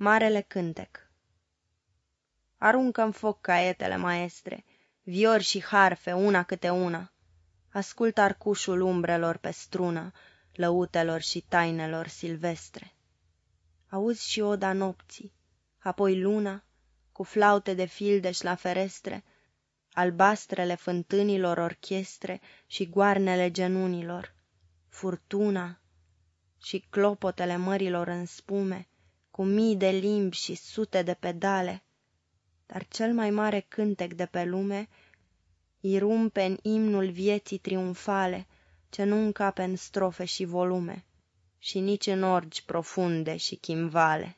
Marele cântec aruncă în foc caietele maestre, Viori și harfe, una câte una, Ascultă arcușul umbrelor pe strună, Lăutelor și tainelor silvestre. Auzi și oda nopții, apoi luna, Cu flaute de fildeș la ferestre, Albastrele fântânilor orchestre Și goarnele genunilor, furtuna și clopotele mărilor în spume, cu mii de limbi și sute de pedale, dar cel mai mare cântec de pe lume irumpe în imnul vieții triumfale, ce nu încape în strofe și volume, și nici în orgi profunde și chimvale.